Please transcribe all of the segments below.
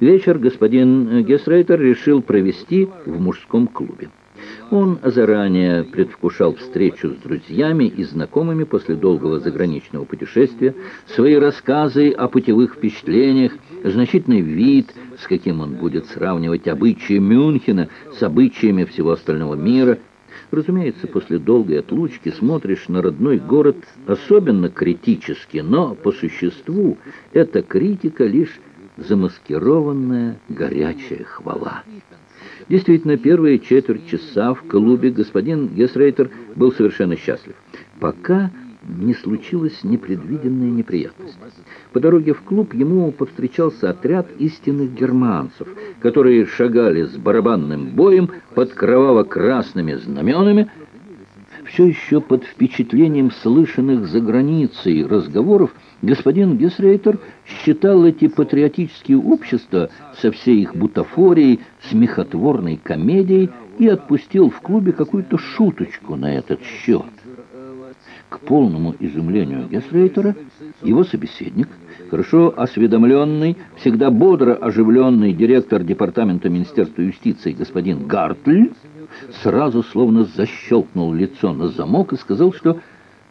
Вечер господин Гесрейтер решил провести в мужском клубе. Он заранее предвкушал встречу с друзьями и знакомыми после долгого заграничного путешествия, свои рассказы о путевых впечатлениях, значительный вид, с каким он будет сравнивать обычаи Мюнхена с обычаями всего остального мира. Разумеется, после долгой отлучки смотришь на родной город особенно критически, но по существу эта критика лишь замаскированная горячая хвала. Действительно, первые четверть часа в клубе господин Гесрейтер был совершенно счастлив. Пока не случилась непредвиденная неприятность. По дороге в клуб ему повстречался отряд истинных германцев, которые шагали с барабанным боем под кроваво-красными знаменами, все еще под впечатлением слышанных за границей разговоров, господин Гесрейтер считал эти патриотические общества со всей их бутафорией, смехотворной комедией и отпустил в клубе какую-то шуточку на этот счет. К полному изумлению Гесрейтера его собеседник, хорошо осведомленный, всегда бодро оживленный директор департамента Министерства юстиции господин Гартль, сразу словно защелкнул лицо на замок и сказал, что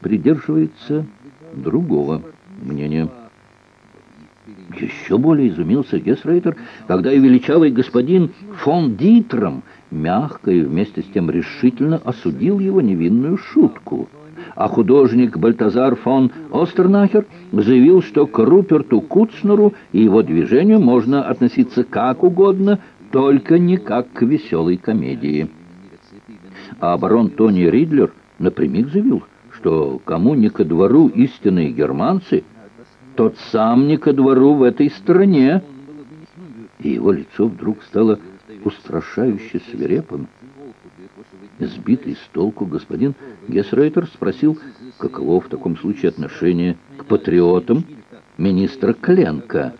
придерживается другого мнения. Еще более изумился Гесрейтер, когда и величавый господин фон Дитром мягко и вместе с тем решительно осудил его невинную шутку. А художник Бальтазар фон Остернахер заявил, что к Руперту Куцнеру и его движению можно относиться как угодно, только не как к веселой комедии. А барон Тони Ридлер напрямик заявил, что кому не ко двору истинные германцы, тот сам не ко двору в этой стране. И его лицо вдруг стало устрашающе свирепым. Сбитый с толку господин Гесрейтер спросил, каково в таком случае отношение к патриотам министра Кленка.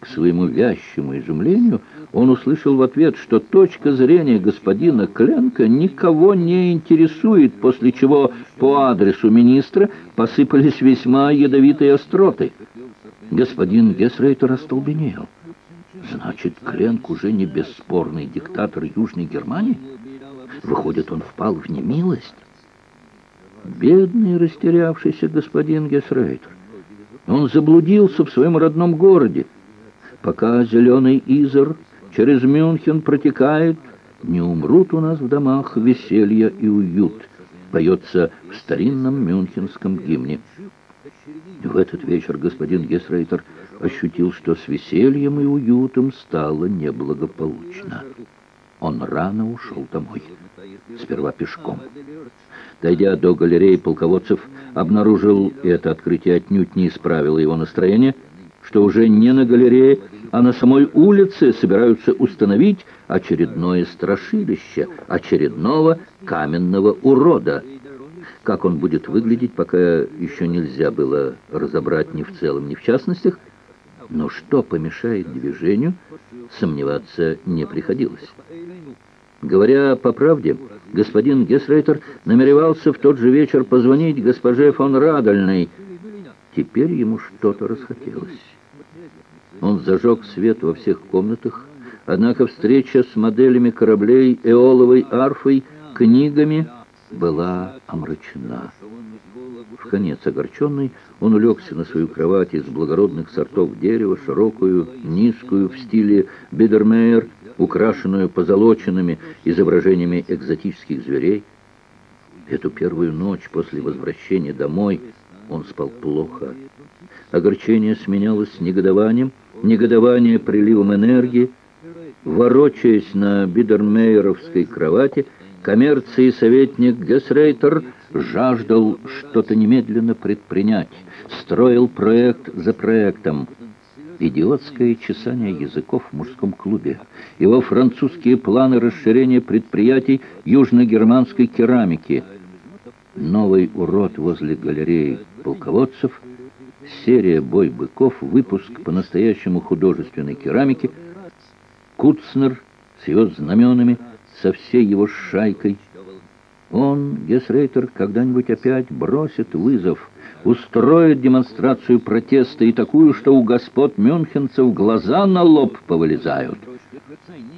К своему вящему изумлению он услышал в ответ, что точка зрения господина Кленка никого не интересует, после чего по адресу министра посыпались весьма ядовитые остроты. Господин Гесрейтер остолбенел. Значит, Кленк уже не бесспорный диктатор Южной Германии? Выходит, он впал в немилость? Бедный растерявшийся господин Гесрейтер. Он заблудился в своем родном городе. Пока зеленый Изер через Мюнхен протекает, не умрут у нас в домах веселье и уют, поется в старинном мюнхенском гимне. В этот вечер господин Гесрейтер ощутил, что с весельем и уютом стало неблагополучно. Он рано ушел домой, сперва пешком. Дойдя до галереи полководцев, обнаружил, это открытие отнюдь не исправило его настроение, что уже не на галерее, а на самой улице собираются установить очередное страшилище, очередного каменного урода. Как он будет выглядеть, пока еще нельзя было разобрать ни в целом, ни в частностях, но что помешает движению, сомневаться не приходилось. Говоря по правде, господин Гесрейтер намеревался в тот же вечер позвонить госпоже фон Радольной. Теперь ему что-то расхотелось. Он зажег свет во всех комнатах, однако встреча с моделями кораблей, эоловой арфой, книгами была омрачена. В конец огорченный, он улегся на свою кровать из благородных сортов дерева, широкую, низкую, в стиле Бидермейер, украшенную позолоченными изображениями экзотических зверей. Эту первую ночь после возвращения домой он спал плохо. Огорчение сменялось негодованием, негодование приливом энергии. Ворочаясь на бидермейеровской кровати, коммерции советник Гесрейтер жаждал что-то немедленно предпринять, строил проект за проектом. Идиотское чесание языков в мужском клубе, его французские планы расширения предприятий южно-германской керамики, новый урод возле галереи полководцев — серия «Бой быков», выпуск по-настоящему художественной керамики, Куцнер с его знаменами, со всей его шайкой, Он, Гесрейтер, когда-нибудь опять бросит вызов, устроит демонстрацию протеста и такую, что у господ мюнхенцев глаза на лоб повылезают.